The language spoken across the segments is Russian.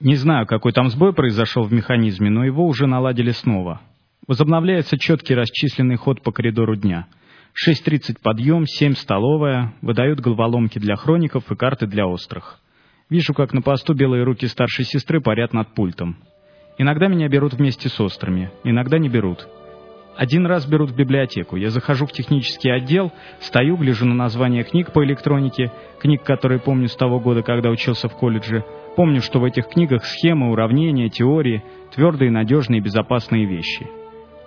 Не знаю, какой там сбой произошел в механизме, но его уже наладили снова. Возобновляется четкий расчисленный ход по коридору дня. 6.30 подъем, 7 столовая, выдают головоломки для хроников и карты для острых. Вижу, как на посту белые руки старшей сестры парят над пультом. Иногда меня берут вместе с острыми, иногда не берут. Один раз берут в библиотеку. Я захожу в технический отдел, стою, гляжу на названия книг по электронике, книг, которые помню с того года, когда учился в колледже. Помню, что в этих книгах схемы, уравнения, теории, твердые, надежные безопасные вещи.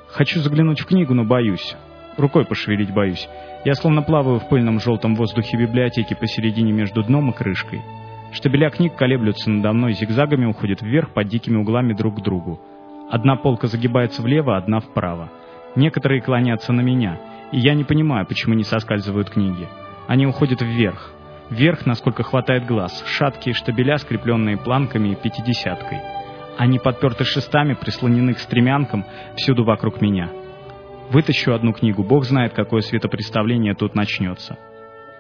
Хочу заглянуть в книгу, но боюсь. Рукой пошевелить боюсь. Я словно плаваю в пыльном желтом воздухе библиотеки посередине между дном и крышкой. Штабеля книг колеблются надо мной, зигзагами уходят вверх под дикими углами друг к другу. Одна полка загибается влево, одна вправо. Некоторые клонятся на меня, и я не понимаю, почему не соскальзывают книги. Они уходят вверх. Вверх, насколько хватает глаз, шаткие штабеля, скрепленные планками и пятидесяткой. Они подперты шестами, прислонены к стремянкам, всюду вокруг меня. Вытащу одну книгу, бог знает, какое светопредставление тут начнется.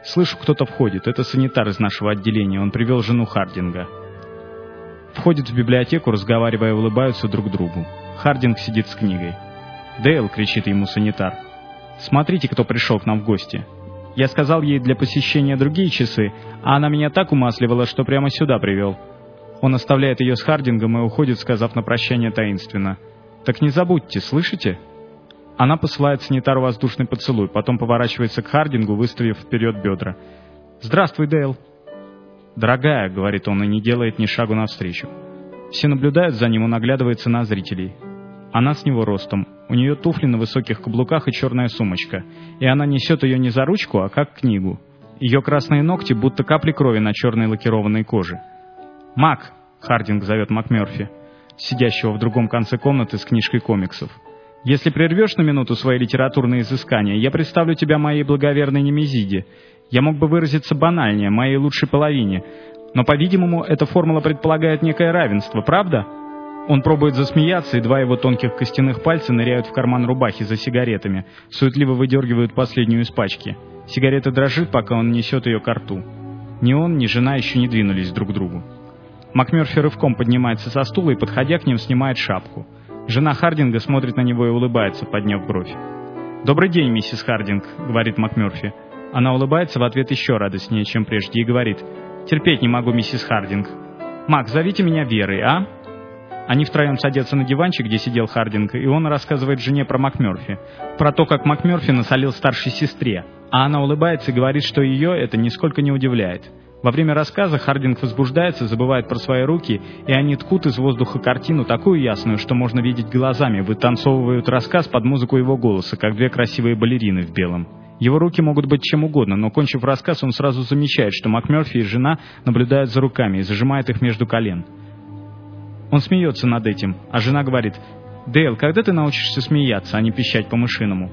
Слышу, кто-то входит. Это санитар из нашего отделения. Он привел жену Хардинга. Входит в библиотеку, разговаривая, улыбаются друг другу. Хардинг сидит с книгой. «Дейл!» — кричит ему санитар. «Смотрите, кто пришел к нам в гости!» Я сказал ей для посещения другие часы, а она меня так умасливала, что прямо сюда привел. Он оставляет ее с Хардингом и уходит, сказав на прощание таинственно. «Так не забудьте, слышите?» Она посылает санитару воздушный поцелуй, потом поворачивается к Хардингу, выставив вперед бедра. «Здравствуй, Дейл!» «Дорогая», — говорит он, и не делает ни шагу навстречу. Все наблюдают за ним, он оглядывается на зрителей. Она с него ростом. У нее туфли на высоких каблуках и черная сумочка. И она несет ее не за ручку, а как книгу. Ее красные ногти будто капли крови на черной лакированной коже. «Мак!» — Хардинг зовет МакМерфи, сидящего в другом конце комнаты с книжкой комиксов. «Если прервешь на минуту свои литературные изыскания, я представлю тебя моей благоверной Немезиде. Я мог бы выразиться банальнее, моей лучшей половине. Но, по-видимому, эта формула предполагает некое равенство, правда?» Он пробует засмеяться, и два его тонких костяных пальца ныряют в карман рубахи за сигаретами, суетливо выдергивают последнюю из пачки. Сигарета дрожит, пока он несет ее к рту. Ни он, ни жена еще не двинулись друг к другу. МакМерфи рывком поднимается со стула и, подходя к ним, снимает шапку. Жена Хардинга смотрит на него и улыбается, подняв бровь. «Добрый день, миссис Хардинг», — говорит МакМерфи. Она улыбается в ответ еще радостнее, чем прежде, и говорит. «Терпеть не могу, миссис Хардинг. Мак, зовите меня Верой, а?» Они втроем садятся на диванчик, где сидел Хардинг, и он рассказывает жене про МакМерфи. Про то, как МакМерфи насолил старшей сестре. А она улыбается и говорит, что ее это нисколько не удивляет. Во время рассказа Хардинг возбуждается, забывает про свои руки, и они ткут из воздуха картину такую ясную, что можно видеть глазами, вытанцовывают рассказ под музыку его голоса, как две красивые балерины в белом. Его руки могут быть чем угодно, но, кончив рассказ, он сразу замечает, что МакМерфи и жена наблюдают за руками и зажимают их между колен. Он смеется над этим, а жена говорит, «Дейл, когда ты научишься смеяться, а не пищать по-мышиному?»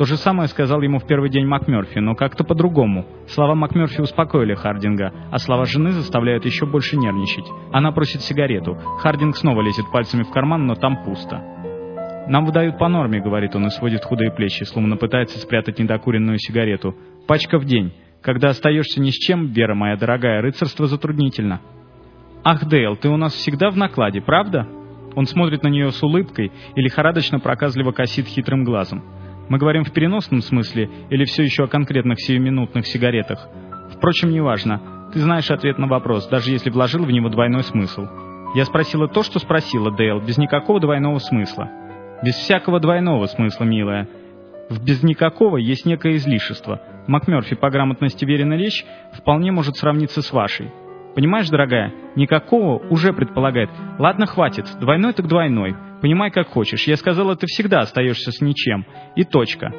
То же самое сказал ему в первый день МакМерфи, но как-то по-другому. Слова МакМерфи успокоили Хардинга, а слова жены заставляют еще больше нервничать. Она просит сигарету. Хардинг снова лезет пальцами в карман, но там пусто. «Нам выдают по норме», — говорит он и сводит худые плечи, словно пытается спрятать недокуренную сигарету. «Пачка в день. Когда остаешься ни с чем, Вера моя дорогая, рыцарство затруднительно». «Ах, Дейл, ты у нас всегда в накладе, правда?» Он смотрит на нее с улыбкой и лихорадочно проказливо косит хитрым глазом. Мы говорим в переносном смысле или все еще о конкретных сиюминутных сигаретах? Впрочем, неважно. Ты знаешь ответ на вопрос, даже если вложил в него двойной смысл. Я спросила то, что спросила, Дейл, без никакого двойного смысла. Без всякого двойного смысла, милая. В без никакого есть некое излишество. МакМерфи по грамотности верена речь вполне может сравниться с вашей. Понимаешь, дорогая, никакого уже предполагает. Ладно, хватит, двойной так двойной. Понимай, как хочешь. Я сказала, ты всегда остаешься с ничем. И точка.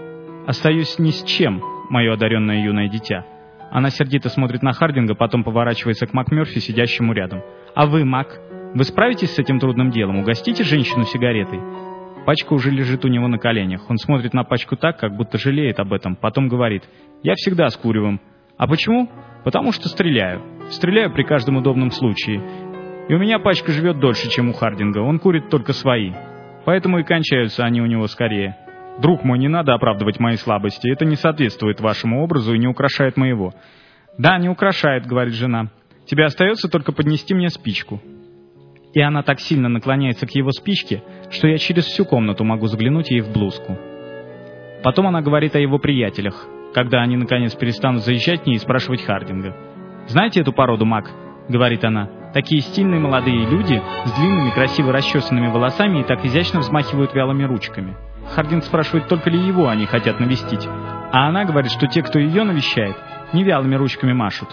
Остаюсь ни с чем, мое одаренное юное дитя. Она сердито смотрит на Хардинга, потом поворачивается к МакМерфи, сидящему рядом. А вы, Мак, вы справитесь с этим трудным делом? Угостите женщину сигаретой? Пачка уже лежит у него на коленях. Он смотрит на пачку так, как будто жалеет об этом. Потом говорит, я всегда с куревом. А почему? Потому что стреляю. Стреляю при каждом удобном случае. И у меня пачка живет дольше, чем у Хардинга. Он курит только свои. Поэтому и кончаются они у него скорее. Друг мой, не надо оправдывать мои слабости. Это не соответствует вашему образу и не украшает моего. Да, не украшает, говорит жена. Тебе остается только поднести мне спичку. и она так сильно наклоняется к его спичке, что я через всю комнату могу заглянуть ей в блузку. Потом она говорит о его приятелях, когда они наконец перестанут заезжать к ней и спрашивать Хардинга. «Знаете эту породу, Мак?» — говорит она. «Такие стильные молодые люди с длинными красиво расчесанными волосами и так изящно взмахивают вялыми ручками». Хардинг спрашивает, только ли его они хотят навестить. А она говорит, что те, кто ее навещает, не вялыми ручками машут.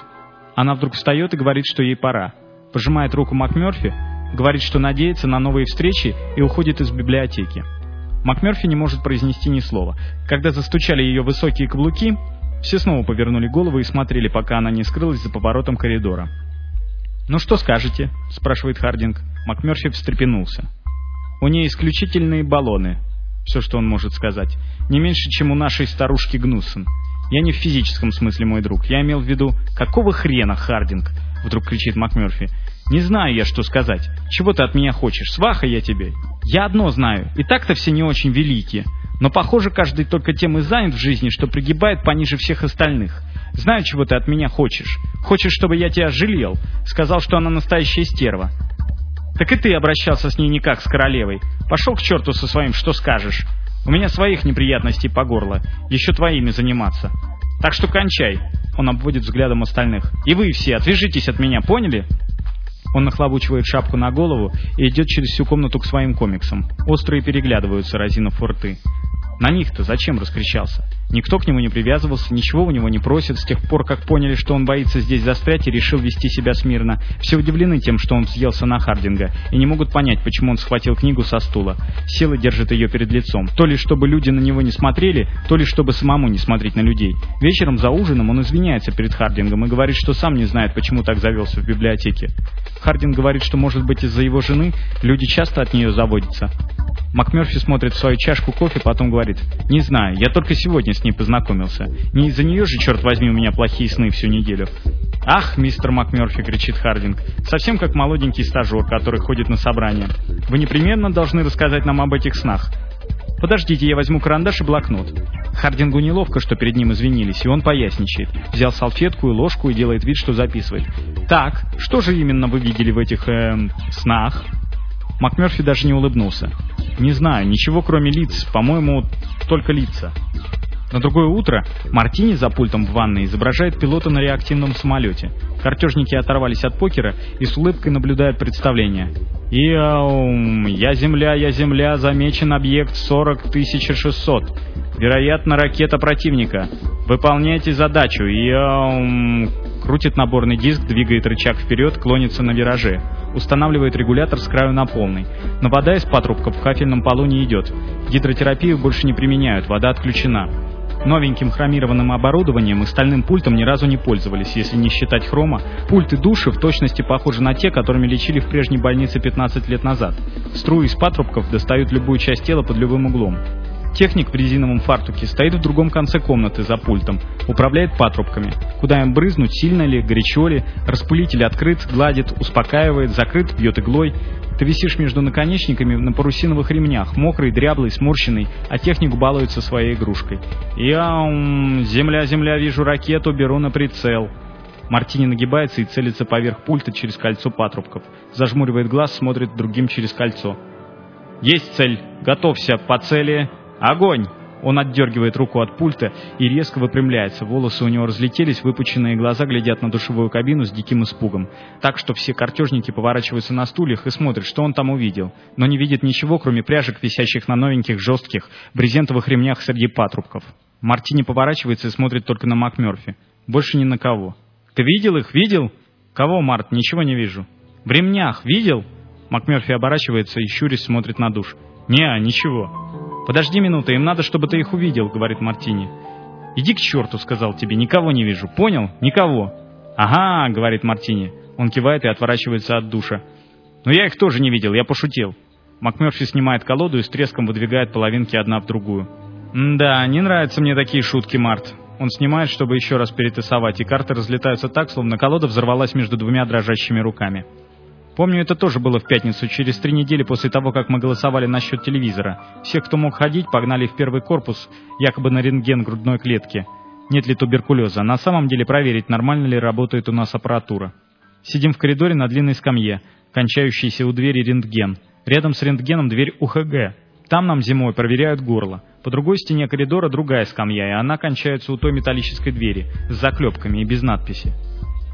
Она вдруг встает и говорит, что ей пора. Пожимает руку МакМёрфи, говорит, что надеется на новые встречи и уходит из библиотеки. МакМёрфи не может произнести ни слова. Когда застучали ее высокие каблуки, все снова повернули головы и смотрели, пока она не скрылась за поворотом коридора. «Ну что скажете?» — спрашивает Хардинг. МакМёрфи встрепенулся. «У нее исключительные баллоны», — все, что он может сказать. «Не меньше, чем у нашей старушки Гнуссен. Я не в физическом смысле, мой друг. Я имел в виду, какого хрена, Хардинг?» — вдруг кричит МакМёрфи. «Не знаю я, что сказать. Чего ты от меня хочешь? Сваха я тебе. Я одно знаю. И так-то все не очень великие. Но, похоже, каждый только тем и занят в жизни, что пригибает пониже всех остальных. Знаю, чего ты от меня хочешь. Хочешь, чтобы я тебя жалел. Сказал, что она настоящая стерва. Так и ты обращался с ней не как с королевой. Пошел к черту со своим, что скажешь. У меня своих неприятностей по горло. Еще твоими заниматься. Так что кончай. Он обводит взглядом остальных. И вы все, отвяжитесь от меня, поняли? Он нахлобучивает шапку на голову и идет через всю комнату к своим комиксам. Острые переглядываются, разинув рты. На них-то зачем раскричался? Никто к нему не привязывался, ничего у него не просит, с тех пор, как поняли, что он боится здесь застрять и решил вести себя смирно. Все удивлены тем, что он съелся на Хардинга, и не могут понять, почему он схватил книгу со стула. Сила держит ее перед лицом. То ли чтобы люди на него не смотрели, то ли чтобы самому не смотреть на людей. Вечером за ужином он извиняется перед Хардингом и говорит, что сам не знает, почему так завелся в библиотеке. Хардинг говорит, что, может быть, из-за его жены люди часто от нее заводятся. МакМёрфи смотрит в свою чашку кофе, потом говорит, «Не знаю, я только сегодня с ней познакомился. Не из-за нее же, черт возьми, у меня плохие сны всю неделю». «Ах, мистер МакМёрфи!» — кричит Хардинг. «Совсем как молоденький стажер, который ходит на собрание. Вы непременно должны рассказать нам об этих снах. «Подождите, я возьму карандаш и блокнот». Хардингу неловко, что перед ним извинились, и он поясничает. Взял салфетку и ложку и делает вид, что записывает. «Так, что же именно вы видели в этих, эм, снах?» МакМёрфи даже не улыбнулся. «Не знаю, ничего кроме лиц. По-моему, только лица». На другое утро Мартини за пультом в ванной изображает пилота на реактивном самолете. Картежники оторвались от покера и с улыбкой наблюдают представление. «Яум! Я земля, я земля, замечен объект 40600. Вероятно, ракета противника. Выполняйте задачу. Яум!» Крутит наборный диск, двигает рычаг вперед, клонится на вираже. Устанавливает регулятор с краю на полный. Но вода из патрубка в кафельном полу не идет. Гидротерапию больше не применяют, вода отключена. Новеньким хромированным оборудованием и стальным пультом ни разу не пользовались, если не считать хрома. Пульты души в точности похожи на те, которыми лечили в прежней больнице 15 лет назад. Струи из патрубков достают любую часть тела под любым углом. Техник в резиновом фартуке стоит в другом конце комнаты за пультом, управляет патрубками. Куда им брызнуть, сильно ли, горячо ли, распылитель открыт, гладит, успокаивает, закрыт, бьет иглой. Ты висишь между наконечниками на парусиновых ремнях, мокрый, дряблый, сморщенный, а техник балуется своей игрушкой. Я, земля, земля, вижу ракету, беру на прицел. Мартини нагибается и целится поверх пульта через кольцо патрубков. Зажмуривает глаз, смотрит другим через кольцо. «Есть цель! Готовься! По цели! Огонь!» Он отдергивает руку от пульта и резко выпрямляется. Волосы у него разлетелись, выпученные глаза глядят на душевую кабину с диким испугом. Так что все картежники поворачиваются на стульях и смотрят, что он там увидел. Но не видят ничего, кроме пряжек, висящих на новеньких, жестких, брезентовых ремнях среди патрубков. Мартини поворачивается и смотрит только на МакМёрфи. Больше ни на кого. «Ты видел их? Видел?» «Кого, Март? Ничего не вижу». «В ремнях. Видел?» МакМёрфи оборачивается и щурясь смотрит на душ. «Не, ничего». «Подожди минуту, им надо, чтобы ты их увидел», — говорит Мартини. «Иди к черту», — сказал тебе, — «никого не вижу. Понял? Никого». «Ага», — говорит Мартини. Он кивает и отворачивается от душа. «Но я их тоже не видел, я пошутил». МакМерфи снимает колоду и с треском выдвигает половинки одна в другую. «Да, не нравятся мне такие шутки, Март». Он снимает, чтобы еще раз перетасовать, и карты разлетаются так, словно колода взорвалась между двумя дрожащими руками. Помню, это тоже было в пятницу, через три недели после того, как мы голосовали насчет телевизора. Всех, кто мог ходить, погнали в первый корпус, якобы на рентген грудной клетки. Нет ли туберкулеза. На самом деле проверить, нормально ли работает у нас аппаратура. Сидим в коридоре на длинной скамье. кончающийся у двери рентген. Рядом с рентгеном дверь УХГ. Там нам зимой проверяют горло. По другой стене коридора другая скамья, и она кончается у той металлической двери, с заклепками и без надписи.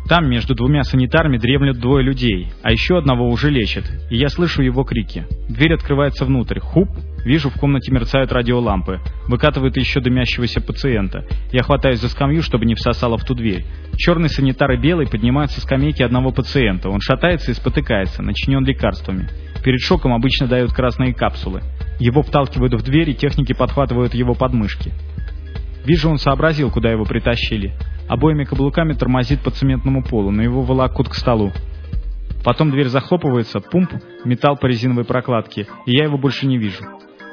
Там между двумя санитарами дремлют двое людей, а еще одного уже лечат, и я слышу его крики. Дверь открывается внутрь. Хуп! Вижу, в комнате мерцают радиолампы. Выкатывают еще дымящегося пациента. Я хватаюсь за скамью, чтобы не всосало в ту дверь. Черный санитар и белый поднимаются с скамейки одного пациента. Он шатается и спотыкается, начинен лекарствами. Перед шоком обычно дают красные капсулы. Его вталкивают в дверь, и техники подхватывают его подмышки. Вижу, он сообразил, куда его притащили. Обоими каблуками тормозит по цементному полу, но его волокут к столу. Потом дверь захлопывается, пумп, металл по резиновой прокладке, и я его больше не вижу.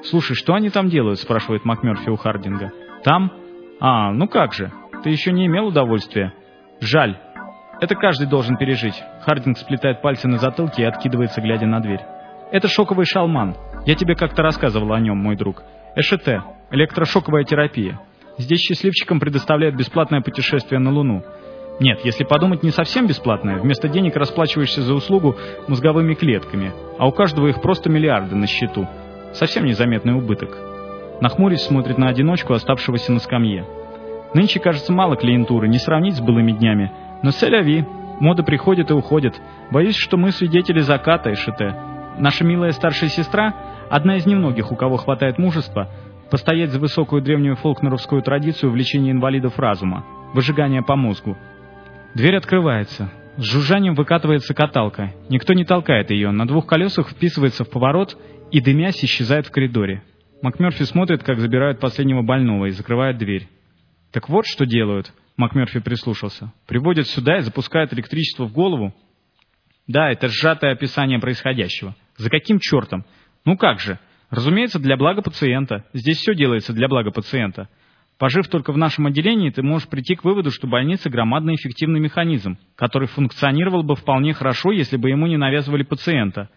«Слушай, что они там делают?» — спрашивает МакМерфи у Хардинга. «Там? А, ну как же. Ты еще не имел удовольствия?» «Жаль. Это каждый должен пережить». Хардинг сплетает пальцы на затылке и откидывается, глядя на дверь. «Это шоковый шалман. Я тебе как-то рассказывал о нем, мой друг. ЭШТ. Электрошоковая терапия. Здесь счастливчикам предоставляют бесплатное путешествие на Луну. Нет, если подумать, не совсем бесплатное. Вместо денег расплачиваешься за услугу мозговыми клетками, а у каждого их просто миллиарды на счету. Совсем незаметный убыток. Нахмурясь смотрит на одиночку, оставшегося на скамье. Нынче, кажется, мало клиентуры, не сравнить с былыми днями. Но селяви. Мода приходит и уходит. Боюсь, что мы свидетели заката ШТ. Наша милая старшая сестра, одна из немногих, у кого хватает мужества, постоять за высокую древнюю фолкнеровскую традицию влечения инвалидов разума, выжигания по мозгу. Дверь открывается. С жужжанием выкатывается каталка. Никто не толкает ее, на двух колесах вписывается в поворот и, дымясь, исчезает в коридоре. МакМерфи смотрит, как забирают последнего больного и закрывает дверь. «Так вот, что делают», — МакМерфи прислушался. «Приводят сюда и запускают электричество в голову?» «Да, это сжатое описание происходящего. За каким чертом? Ну как же? Разумеется, для блага пациента. Здесь все делается для блага пациента. Пожив только в нашем отделении, ты можешь прийти к выводу, что больница – громадный эффективный механизм, который функционировал бы вполне хорошо, если бы ему не навязывали пациента.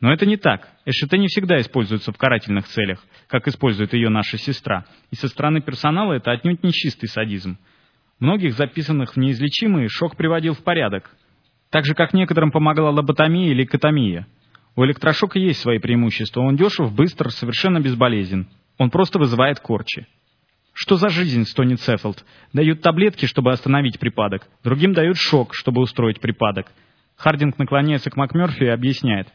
Но это не так. ЭШТ не всегда используется в карательных целях, как использует ее наша сестра. И со стороны персонала это отнюдь не чистый садизм. Многих записанных в неизлечимые шок приводил в порядок. Так же, как некоторым помогла лоботомия или катомия. У электрошока есть свои преимущества. Он дешев, быстр, совершенно безболезнен. Он просто вызывает корчи. Что за жизнь, стонет Сеффилд? Дают таблетки, чтобы остановить припадок. Другим дают шок, чтобы устроить припадок. Хардинг наклоняется к МакМерфи и объясняет.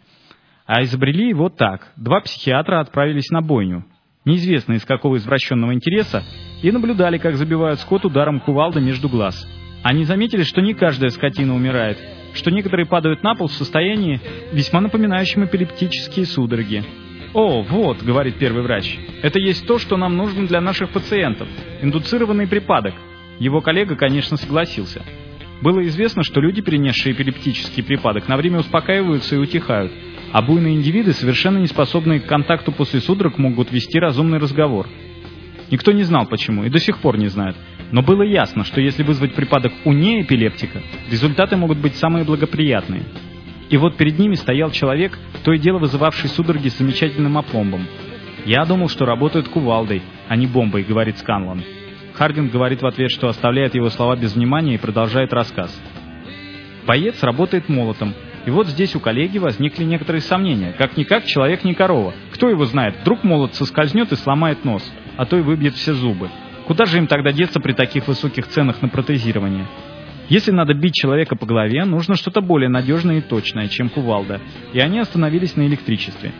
А изобрели его так. Два психиатра отправились на бойню. Неизвестно из какого извращенного интереса, и наблюдали, как забивают скот ударом кувалды между глаз. Они заметили, что не каждая скотина умирает, что некоторые падают на пол в состоянии, весьма напоминающем эпилептические судороги. «О, вот», — говорит первый врач, — «это есть то, что нам нужно для наших пациентов. Индуцированный припадок». Его коллега, конечно, согласился. Было известно, что люди, перенесшие эпилептический припадок, на время успокаиваются и утихают, а буйные индивиды, совершенно не способные к контакту после судорог, могут вести разумный разговор. Никто не знал почему, и до сих пор не знает. Но было ясно, что если вызвать припадок у неэпилептика, результаты могут быть самые благоприятные. И вот перед ними стоял человек, то и дело вызывавший судороги с замечательным опломбом. «Я думал, что работают кувалдой, а не бомбой», — говорит Сканлан. Хардинг говорит в ответ, что оставляет его слова без внимания и продолжает рассказ. Боец работает молотом, и вот здесь у коллеги возникли некоторые сомнения. Как-никак человек не корова. Кто его знает, вдруг молот соскользнет и сломает нос, а то и выбьет все зубы. Куда же им тогда деться при таких высоких ценах на протезирование? Если надо бить человека по голове, нужно что-то более надежное и точное, чем кувалда. И они остановились на электричестве.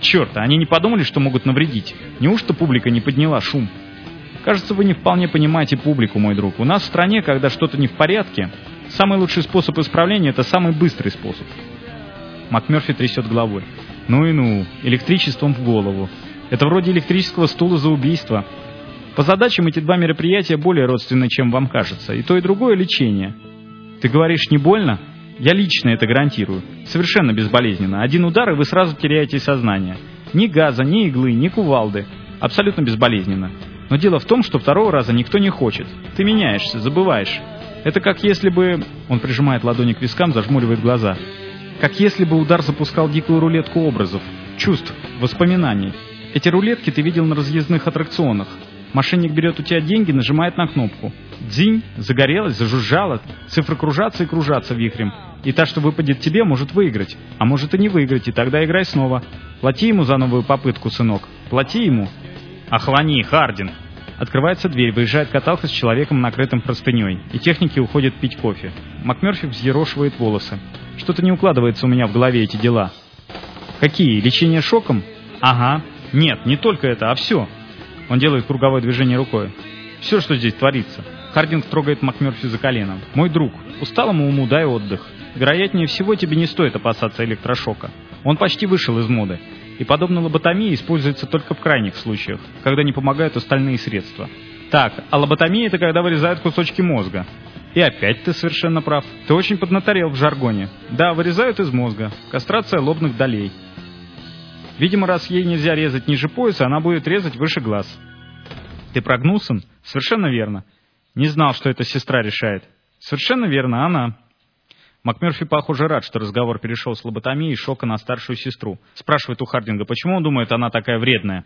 Черт, они не подумали, что могут навредить. Неужто публика не подняла шум? Кажется, вы не вполне понимаете публику, мой друг. У нас в стране, когда что-то не в порядке, самый лучший способ исправления – это самый быстрый способ. МакМерфи трясет головой. Ну и ну, электричеством в голову. Это вроде электрического стула за убийство. По задачам эти два мероприятия более родственны, чем вам кажется. И то, и другое лечение. Ты говоришь, не больно? Я лично это гарантирую. Совершенно безболезненно. Один удар, и вы сразу теряете сознание. Ни газа, ни иглы, ни кувалды. Абсолютно безболезненно. Но дело в том, что второго раза никто не хочет. Ты меняешься, забываешь. Это как если бы... Он прижимает ладони к вискам, зажмуривает глаза. Как если бы удар запускал дикую рулетку образов, чувств, воспоминаний. Эти рулетки ты видел на разъездных аттракционах. Мошенник берет у тебя деньги, нажимает на кнопку. Дзинь, загорелась, зажужжала, цифры кружатся и кружатся вихрем. И та, что выпадет тебе, может выиграть. А может и не выиграть, и тогда играй снова. Плати ему за новую попытку, сынок. Плати ему. Охлони, Хардин. Открывается дверь, выезжает каталка с человеком, накрытым простыней, и техники уходят пить кофе. МакМерфи взъерошивает волосы. Что-то не укладывается у меня в голове эти дела. Какие? Лечение шоком? Ага. Нет, не только это, а все. Он делает круговое движение рукой. Все, что здесь творится. Хардинг трогает МакМерфи за коленом. «Мой друг, усталому уму дай отдых. Вероятнее всего, тебе не стоит опасаться электрошока. Он почти вышел из моды. И подобная лоботомия используется только в крайних случаях, когда не помогают остальные средства. Так, а лоботомия — это когда вырезают кусочки мозга. И опять ты совершенно прав. Ты очень поднаторел в жаргоне. Да, вырезают из мозга. Кастрация лобных долей. Видимо, раз ей нельзя резать ниже пояса, она будет резать выше глаз. Ты прогнулся? Совершенно верно. Не знал, что эта сестра решает. Совершенно верно, она. МакМерфи, похоже, рад, что разговор перешел с лоботомии и шока на старшую сестру. Спрашивает у Хардинга, почему он думает, она такая вредная.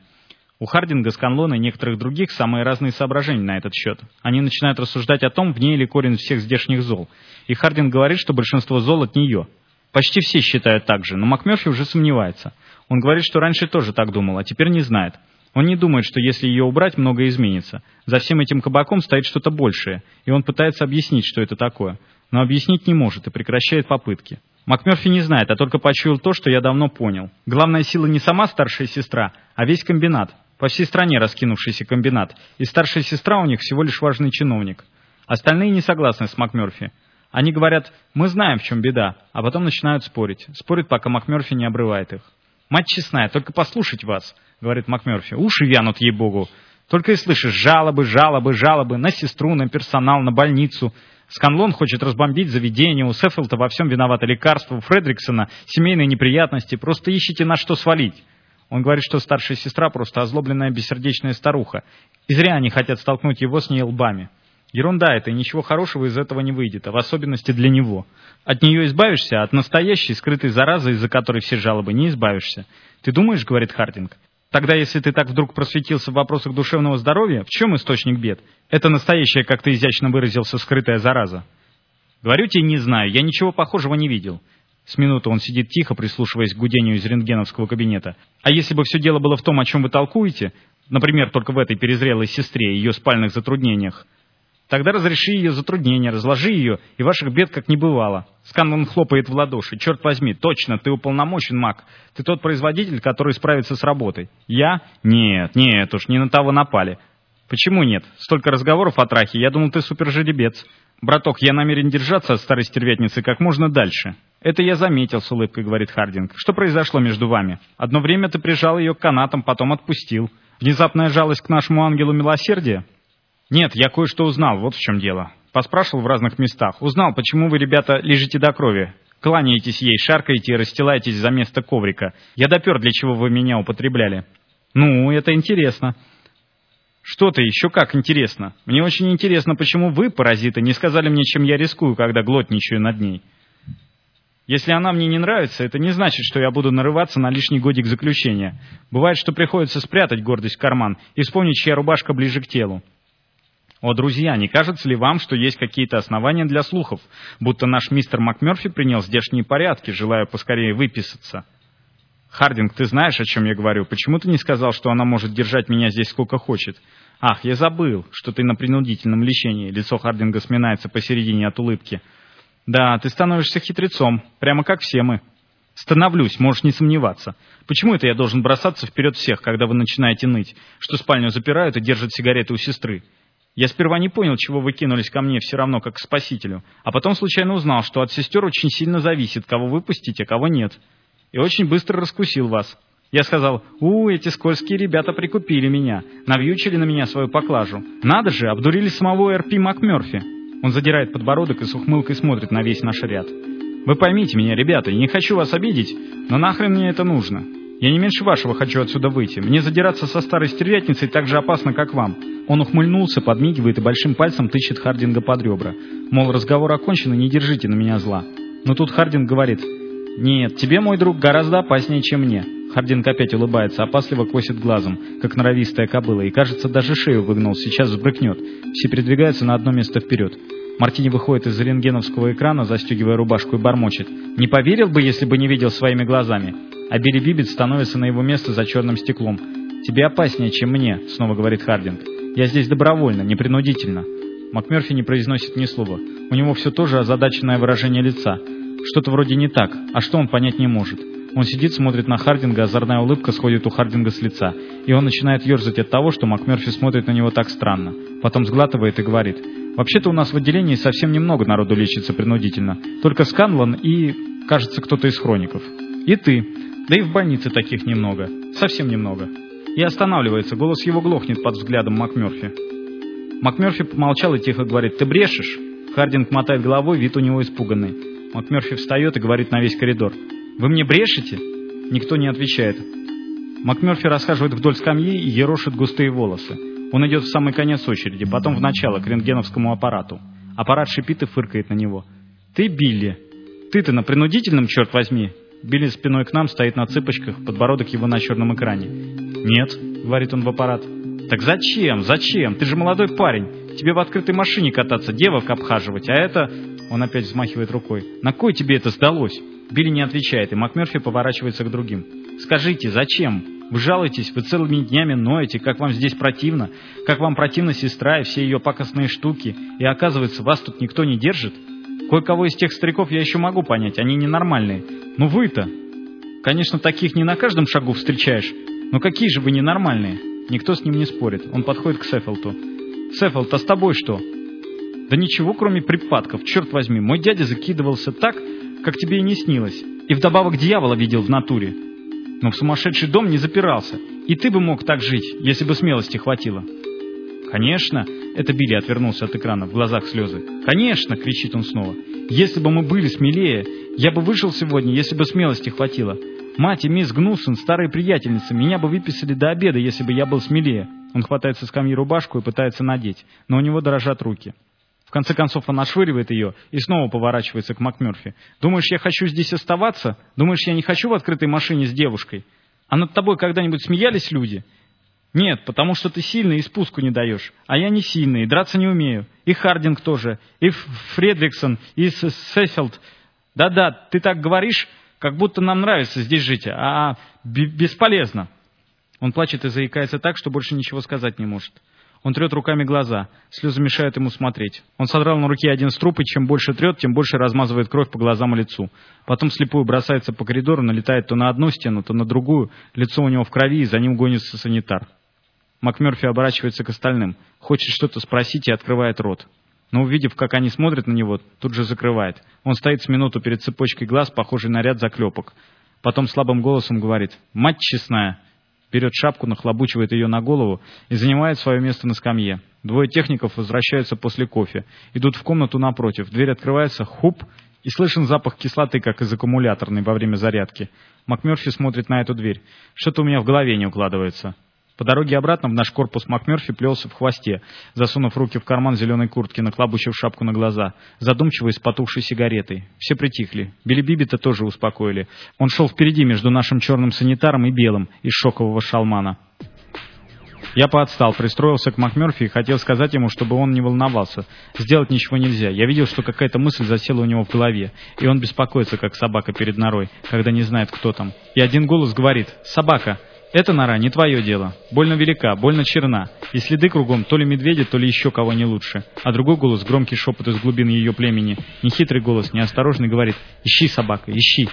У Хардинга, Сканлона и некоторых других самые разные соображения на этот счет. Они начинают рассуждать о том, в ней ли корень всех здешних зол. И Хардинг говорит, что большинство зол от нее. Почти все считают так же, но МакМерфи уже сомневается. Он говорит, что раньше тоже так думал, а теперь не знает. Он не думает, что если ее убрать, многое изменится. За всем этим кабаком стоит что-то большее, и он пытается объяснить, что это такое. Но объяснить не может и прекращает попытки. МакМерфи не знает, а только почуял то, что я давно понял. Главная сила не сама старшая сестра, а весь комбинат. По всей стране раскинувшийся комбинат. И старшая сестра у них всего лишь важный чиновник. Остальные не согласны с МакМерфи. Они говорят, мы знаем, в чем беда, а потом начинают спорить. Спорят, пока МакМерфи не обрывает их. «Мать честная, только послушать вас», — говорит МакМерфи. «Уши вянут, ей-богу. Только и слышишь жалобы, жалобы, жалобы на сестру, на персонал, на больницу. Сканлон хочет разбомбить заведение, у Сеффилда во всем виновато лекарство, у Фредриксона семейные неприятности, просто ищите на что свалить». Он говорит, что старшая сестра просто озлобленная бессердечная старуха, и зря они хотят столкнуть его с ней лбами. Ерунда это, ничего хорошего из этого не выйдет, а в особенности для него. От нее избавишься, от настоящей, скрытой заразы, из-за которой все жалобы, не избавишься. Ты думаешь, говорит Хардинг, тогда если ты так вдруг просветился в вопросах душевного здоровья, в чем источник бед? Это настоящая, как ты изящно выразился, скрытая зараза. Говорю тебе, не знаю, я ничего похожего не видел. С минуты он сидит тихо, прислушиваясь к гудению из рентгеновского кабинета. А если бы все дело было в том, о чем вы толкуете, например, только в этой перезрелой сестре и ее спальных затруднениях, Тогда разреши ее затруднения, разложи ее, и ваших бед как не бывало. Сканлон хлопает в ладоши. Черт возьми, точно, ты уполномочен, маг. Ты тот производитель, который справится с работой. Я? Нет, нет уж, не на того напали. Почему нет? Столько разговоров о трахе, я думал, ты супержеребец. Браток, я намерен держаться от старой стервятницы как можно дальше. Это я заметил, с улыбкой говорит Хардинг. Что произошло между вами? Одно время ты прижал ее к канатам, потом отпустил. Внезапная жалость к нашему ангелу милосердия? «Нет, я кое-что узнал, вот в чем дело. Поспрашивал в разных местах. Узнал, почему вы, ребята, лежите до крови. Кланяетесь ей, шаркаете и расстилаетесь за место коврика. Я допер, для чего вы меня употребляли». «Ну, это интересно». «Что-то еще как интересно. Мне очень интересно, почему вы, паразиты, не сказали мне, чем я рискую, когда глотничаю над ней». Если она мне не нравится, это не значит, что я буду нарываться на лишний годик заключения. Бывает, что приходится спрятать гордость в карман и вспомнить, чья рубашка ближе к телу. О, друзья, не кажется ли вам, что есть какие-то основания для слухов, будто наш мистер МакМерфи принял здешние порядки, желая поскорее выписаться? Хардинг, ты знаешь, о чем я говорю? Почему ты не сказал, что она может держать меня здесь сколько хочет? Ах, я забыл, что ты на принудительном лечении. Лицо Хардинга сминается посередине от улыбки. Да, ты становишься хитрецом, прямо как все мы. Становлюсь, можешь не сомневаться. Почему это я должен бросаться вперед всех, когда вы начинаете ныть, что спальню запирают и держат сигареты у сестры? Я сперва не понял, чего вы кинулись ко мне все равно, как к спасителю, а потом случайно узнал, что от сестер очень сильно зависит, кого выпустить, а кого нет. И очень быстро раскусил вас. Я сказал, у, эти скользкие ребята прикупили меня, навьючили на меня свою поклажу. Надо же, обдурили самого Р.П. МакМерфи. Он задирает подбородок и с ухмылкой смотрит на весь наш ряд. Вы поймите меня, ребята, я не хочу вас обидеть, но нахрен мне это нужно? Я не меньше вашего хочу отсюда выйти. Мне задираться со старой стервятницей так же опасно, как вам. Он ухмыльнулся, подмигивает и большим пальцем тычет Хардинга под ребра. Мол, разговор окончен, и не держите на меня зла. Но тут Хардинг говорит, «Нет, тебе, мой друг, гораздо опаснее, чем мне. Хардинг опять улыбается, опасливо косит глазом, как норовистая кобыла, и, кажется, даже шею выгнул, сейчас взбрыкнет. Все передвигаются на одно место вперед. Мартини выходит из рентгеновского экрана, застегивая рубашку и бормочет. «Не поверил бы, если бы не видел своими глазами!» А Билли Бибет становится на его место за черным стеклом. «Тебе опаснее, чем мне», — снова говорит Хардинг. «Я здесь добровольно, непринудительно». МакМерфи не произносит ни слова. У него все тоже озадаченное выражение лица. Что-то вроде не так, а что он понять не может. Он сидит, смотрит на Хардинга, озорная улыбка сходит у Хардинга с лица, и он начинает ерзать от того, что МакМерфи смотрит на него так странно. Потом сглатывает и говорит, «Вообще-то у нас в отделении совсем немного народу лечится принудительно. Только Сканлан и, кажется, кто-то из хроников. И ты. Да и в больнице таких немного. Совсем немного». И останавливается, голос его глохнет под взглядом МакМерфи. МакМерфи помолчал и тихо говорит, «Ты брешешь?» Хардинг мотает головой, вид у него испуганный. МакМерфи встает и говорит на весь коридор, «Вы мне брешете?» Никто не отвечает. МакМерфи расхаживает вдоль скамьи и ерошит густые волосы. Он идет в самый конец очереди, потом в начало, к рентгеновскому аппарату. Аппарат шипит и фыркает на него. «Ты, Билли! Ты-то на принудительном, черт возьми!» Билли спиной к нам стоит на цыпочках, подбородок его на черном экране. «Нет», — говорит он в аппарат. «Так зачем? Зачем? Ты же молодой парень. Тебе в открытой машине кататься, девок обхаживать, а это...» Он опять взмахивает рукой. «На кой тебе это сдалось?» Билли не отвечает, и МакМерфи поворачивается к другим. «Скажите, зачем? Вы жалуетесь, вы целыми днями ноете, как вам здесь противно, как вам противна сестра и все ее пакостные штуки, и оказывается, вас тут никто не держит? Кое-кого из тех стариков я еще могу понять, они ненормальные. Но вы-то... Конечно, таких не на каждом шагу встречаешь, но какие же вы ненормальные?» Никто с ним не спорит. Он подходит к Сеффелту. «Сеффелт, а с тобой что?» «Да ничего, кроме припадков. Черт возьми, мой дядя закидывался так, как тебе и не снилось. И вдобавок дьявола видел в натуре. Но в сумасшедший дом не запирался. И ты бы мог так жить, если бы смелости хватило. «Конечно!» — это Билли отвернулся от экрана, в глазах слезы. «Конечно!» — кричит он снова. «Если бы мы были смелее, я бы вышел сегодня, если бы смелости хватило. Мать и мисс Гнусон, старые приятельницы, меня бы выписали до обеда, если бы я был смелее». Он хватает со скамьи рубашку и пытается надеть, но у него дрожат руки. В конце концов он отшвыривает ее и снова поворачивается к МакМерфи. «Думаешь, я хочу здесь оставаться? Думаешь, я не хочу в открытой машине с девушкой? А над тобой когда-нибудь смеялись люди?» «Нет, потому что ты сильный и спуску не даешь. А я не сильный, и драться не умею. И Хардинг тоже, и Фредриксон, и Сеффилд. Да-да, ты так говоришь, как будто нам нравится здесь жить, а бесполезно». Он плачет и заикается так, что больше ничего сказать не может. Он трет руками глаза. Слезы мешают ему смотреть. Он содрал на руке один струп, и чем больше трет, тем больше размазывает кровь по глазам и лицу. Потом слепую бросается по коридору, налетает то на одну стену, то на другую. Лицо у него в крови, и за ним гонится санитар. МакМерфи оборачивается к остальным. Хочет что-то спросить и открывает рот. Но увидев, как они смотрят на него, тут же закрывает. Он стоит с минуту перед цепочкой глаз, похожий на ряд заклепок. Потом слабым голосом говорит «Мать честная!» Берет шапку, нахлобучивает ее на голову и занимает свое место на скамье. Двое техников возвращаются после кофе. Идут в комнату напротив. Дверь открывается, хуп, и слышен запах кислоты, как из аккумуляторной во время зарядки. МакМерфи смотрит на эту дверь. Что-то у меня в голове не укладывается. По дороге обратно в наш корпус МакМерфи плелся в хвосте, засунув руки в карман зеленой куртки, наклабучив шапку на глаза, задумчиво и с потухшей сигаретой. Все притихли. Билли Бибита тоже успокоили. Он шел впереди между нашим черным санитаром и белым из шокового шалмана. Я поотстал, пристроился к МакМерфи и хотел сказать ему, чтобы он не волновался. Сделать ничего нельзя. Я видел, что какая-то мысль засела у него в голове, и он беспокоится, как собака перед норой, когда не знает, кто там. И один голос говорит «Собака!» Эта нора не твое дело. Больно велика, больно черна. И следы кругом то ли медведя, то ли еще кого не лучше. А другой голос, громкий шепот из глубин ее племени, нехитрый голос, неосторожный, говорит «Ищи, собака, ищи».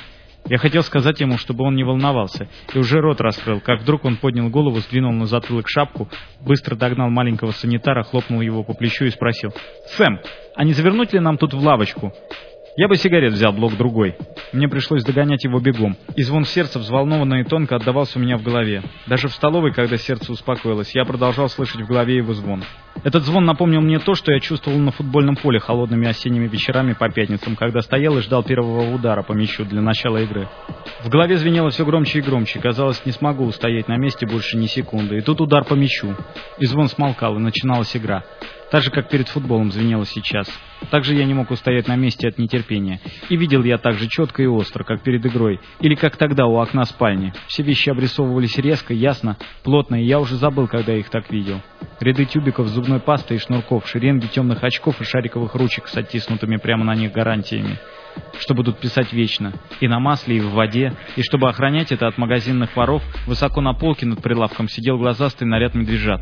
Я хотел сказать ему, чтобы он не волновался, и уже рот раскрыл, как вдруг он поднял голову, сдвинул на затылок шапку, быстро догнал маленького санитара, хлопнул его по плечу и спросил «Сэм, а не завернуть ли нам тут в лавочку?» Я бы сигарет взял, блок другой. Мне пришлось догонять его бегом. И звон сердца, взволнованно и тонко, отдавался у меня в голове. Даже в столовой, когда сердце успокоилось, я продолжал слышать в голове его звон. Этот звон напомнил мне то, что я чувствовал на футбольном поле холодными осенними вечерами по пятницам, когда стоял и ждал первого удара по мячу для начала игры. В голове звенело все громче и громче, казалось, не смогу устоять на месте больше ни секунды. И тут удар по мячу. И звон смолкал, и начиналась игра. Так же, как перед футболом звенело сейчас. Также я не мог устоять на месте от нетерпения. И видел я так же четко и остро, как перед игрой. Или как тогда у окна спальни. Все вещи обрисовывались резко, ясно, плотно, и я уже забыл, когда их так видел. Ряды тюбиков зубной пасты и шнурков, шеренги темных очков и шариковых ручек с оттиснутыми прямо на них гарантиями что будут писать вечно, и на масле, и в воде, и чтобы охранять это от магазинных воров, высоко на полке над прилавком сидел глазастый наряд медвежат.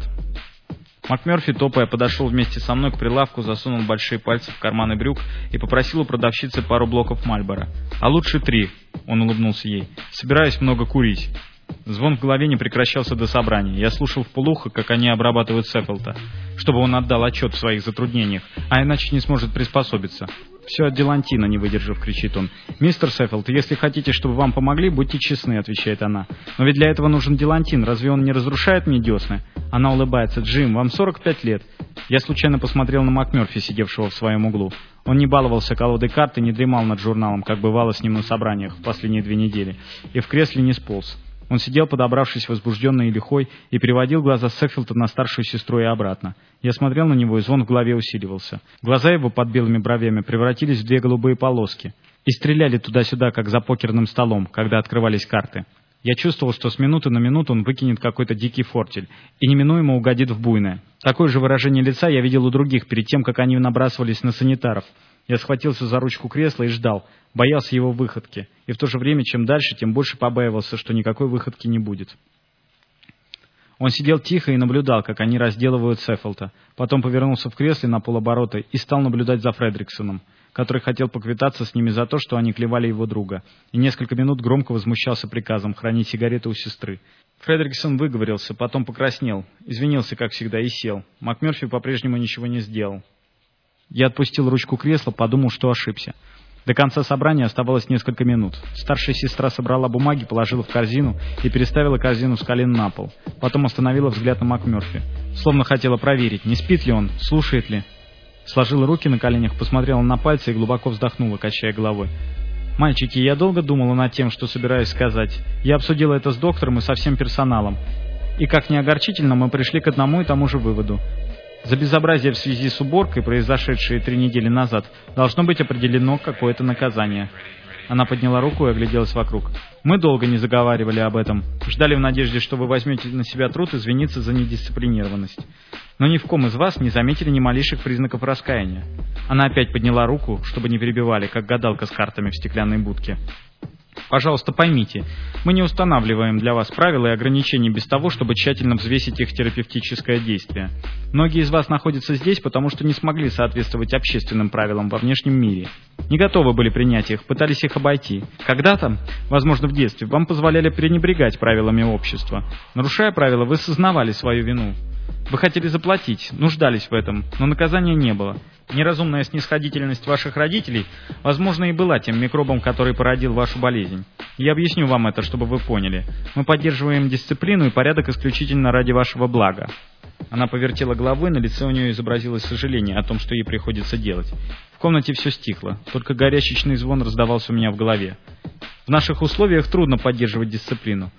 МакМерфи, топая, подошел вместе со мной к прилавку, засунул большие пальцы в карманы брюк и попросил у продавщицы пару блоков Мальбора. «А лучше три», — он улыбнулся ей. «Собираюсь много курить». Звон в голове не прекращался до собрания. Я слушал в полухо, как они обрабатывают Сеффилта, чтобы он отдал отчет в своих затруднениях, а иначе не сможет приспособиться. «Все от Делантина», — не выдержав, кричит он. «Мистер Сеффилд, если хотите, чтобы вам помогли, будьте честны», — отвечает она. «Но ведь для этого нужен Делантин. Разве он не разрушает мне десны?» Она улыбается. «Джим, вам 45 лет». Я случайно посмотрел на МакМерфи, сидевшего в своем углу. Он не баловался колодой карт и не дремал над журналом, как бывало с ним на собраниях в последние две недели, и в кресле не сполз. Он сидел, подобравшись возбужденный и лихой, и переводил глаза Сеффилда на старшую сестру и обратно. Я смотрел на него, и звон в голове усиливался. Глаза его под белыми бровями превратились в две голубые полоски и стреляли туда-сюда, как за покерным столом, когда открывались карты. Я чувствовал, что с минуты на минуту он выкинет какой-то дикий фортель и неминуемо угодит в буйное. Такое же выражение лица я видел у других перед тем, как они набрасывались на санитаров. Я схватился за ручку кресла и ждал, боялся его выходки, и в то же время, чем дальше, тем больше побаивался, что никакой выходки не будет. Он сидел тихо и наблюдал, как они разделывают Сеффолта. Потом повернулся в кресле на полоборота и стал наблюдать за Фредриксоном, который хотел поквитаться с ними за то, что они клевали его друга, и несколько минут громко возмущался приказом хранить сигареты у сестры. Фредриксон выговорился, потом покраснел, извинился, как всегда, и сел. МакМерфи по-прежнему ничего не сделал. Я отпустил ручку кресла, подумал, что ошибся. До конца собрания оставалось несколько минут. Старшая сестра собрала бумаги, положила в корзину и переставила корзину с колен на пол. Потом остановила взгляд на МакМёрфи. Словно хотела проверить, не спит ли он, слушает ли. Сложила руки на коленях, посмотрела на пальцы и глубоко вздохнула, качая головой. «Мальчики, я долго думала над тем, что собираюсь сказать. Я обсудила это с доктором и со всем персоналом. И как ни огорчительно, мы пришли к одному и тому же выводу. За безобразие в связи с уборкой, произошедшей три недели назад, должно быть определено какое-то наказание. Она подняла руку и огляделась вокруг. Мы долго не заговаривали об этом. Ждали в надежде, что вы возьмете на себя труд извиниться за недисциплинированность. Но ни в ком из вас не заметили ни малейших признаков раскаяния. Она опять подняла руку, чтобы не перебивали, как гадалка с картами в стеклянной будке. Пожалуйста, поймите, мы не устанавливаем для вас правила и ограничения без того, чтобы тщательно взвесить их терапевтическое действие. Многие из вас находятся здесь, потому что не смогли соответствовать общественным правилам во внешнем мире. Не готовы были принять их, пытались их обойти. Когда-то, возможно в детстве, вам позволяли пренебрегать правилами общества. Нарушая правила, вы сознавали свою вину. Вы хотели заплатить, нуждались в этом, но наказания не было. Неразумная снисходительность ваших родителей, возможно, и была тем микробом, который породил вашу болезнь. Я объясню вам это, чтобы вы поняли. Мы поддерживаем дисциплину и порядок исключительно ради вашего блага. Она повертела головой, на лице у нее изобразилось сожаление о том, что ей приходится делать. В комнате все стихло, только горячечный звон раздавался у меня в голове. В наших условиях трудно поддерживать дисциплину.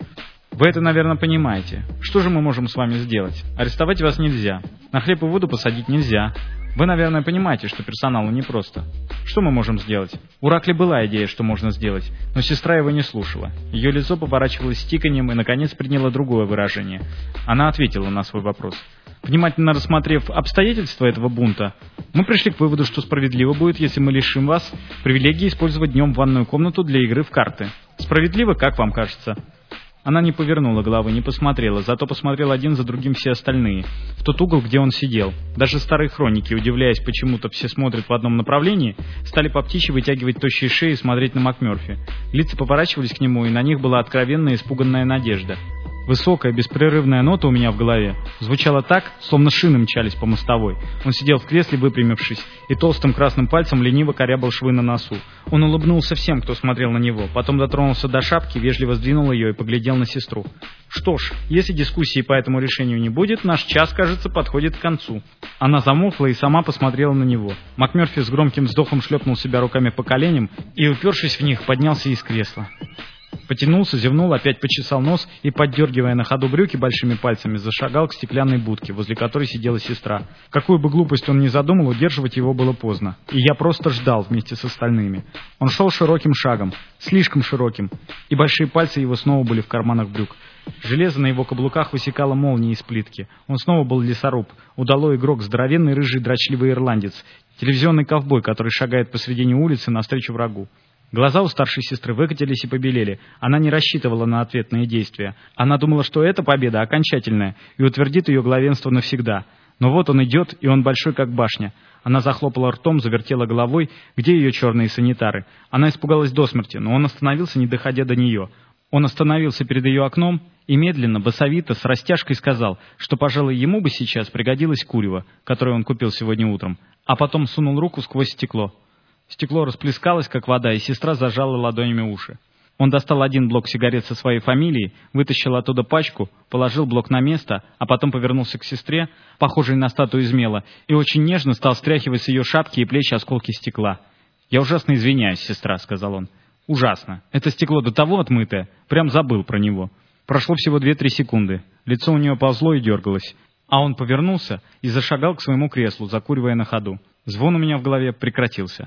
Вы это, наверное, понимаете. Что же мы можем с вами сделать? Арестовать вас нельзя. На хлеб и воду посадить нельзя. Вы, наверное, понимаете, что персоналу непросто. Что мы можем сделать? У Ракли была идея, что можно сделать, но сестра его не слушала. Ее лицо поворачивалось стиканьем и, наконец, приняло другое выражение. Она ответила на свой вопрос. Внимательно рассмотрев обстоятельства этого бунта, мы пришли к выводу, что справедливо будет, если мы лишим вас привилегии использовать днем ванную комнату для игры в карты. Справедливо, как вам кажется? Она не повернула головы, не посмотрела, зато посмотрел один за другим все остальные, в тот угол, где он сидел. Даже старые хроники, удивляясь, почему-то все смотрят в одном направлении, стали по птичьи вытягивать тощие шеи и смотреть на МакМерфи. Лица поворачивались к нему, и на них была откровенная испуганная надежда. Высокая, беспрерывная нота у меня в голове звучала так, словно шины мчались по мостовой. Он сидел в кресле, выпрямившись, и толстым красным пальцем лениво корябал швы на носу. Он улыбнулся всем, кто смотрел на него, потом дотронулся до шапки, вежливо сдвинул ее и поглядел на сестру. Что ж, если дискуссии по этому решению не будет, наш час, кажется, подходит к концу. Она замолкла и сама посмотрела на него. МакМерфи с громким вздохом шлепнул себя руками по коленям и, упершись в них, поднялся из кресла. Потянулся, зевнул, опять почесал нос и, поддергивая на ходу брюки большими пальцами, зашагал к стеклянной будке, возле которой сидела сестра. Какую бы глупость он ни задумал, удерживать его было поздно. И я просто ждал вместе с остальными. Он шел широким шагом, слишком широким, и большие пальцы его снова были в карманах брюк. Железо на его каблуках высекало молнии из плитки. Он снова был лесоруб, удалой игрок, здоровенный рыжий дрочливый ирландец, телевизионный ковбой, который шагает посредине улицы навстречу врагу. Глаза у старшей сестры выкатились и побелели. Она не рассчитывала на ответные действия. Она думала, что эта победа окончательная и утвердит ее главенство навсегда. Но вот он идет, и он большой, как башня. Она захлопала ртом, завертела головой, где ее черные санитары. Она испугалась до смерти, но он остановился, не доходя до нее. Он остановился перед ее окном и медленно, басовито, с растяжкой сказал, что, пожалуй, ему бы сейчас пригодилось курево, которое он купил сегодня утром, а потом сунул руку сквозь стекло. Стекло расплескалось, как вода, и сестра зажала ладонями уши. Он достал один блок сигарет со своей фамилией, вытащил оттуда пачку, положил блок на место, а потом повернулся к сестре, похожей на статую из мела, и очень нежно стал стряхивать с ее шапки и плечи осколки стекла. «Я ужасно извиняюсь, сестра», — сказал он. «Ужасно. Это стекло до того отмытое, прям забыл про него». Прошло всего две-три секунды. Лицо у нее ползло и дергалось. А он повернулся и зашагал к своему креслу, закуривая на ходу. Звон у меня в голове прекратился.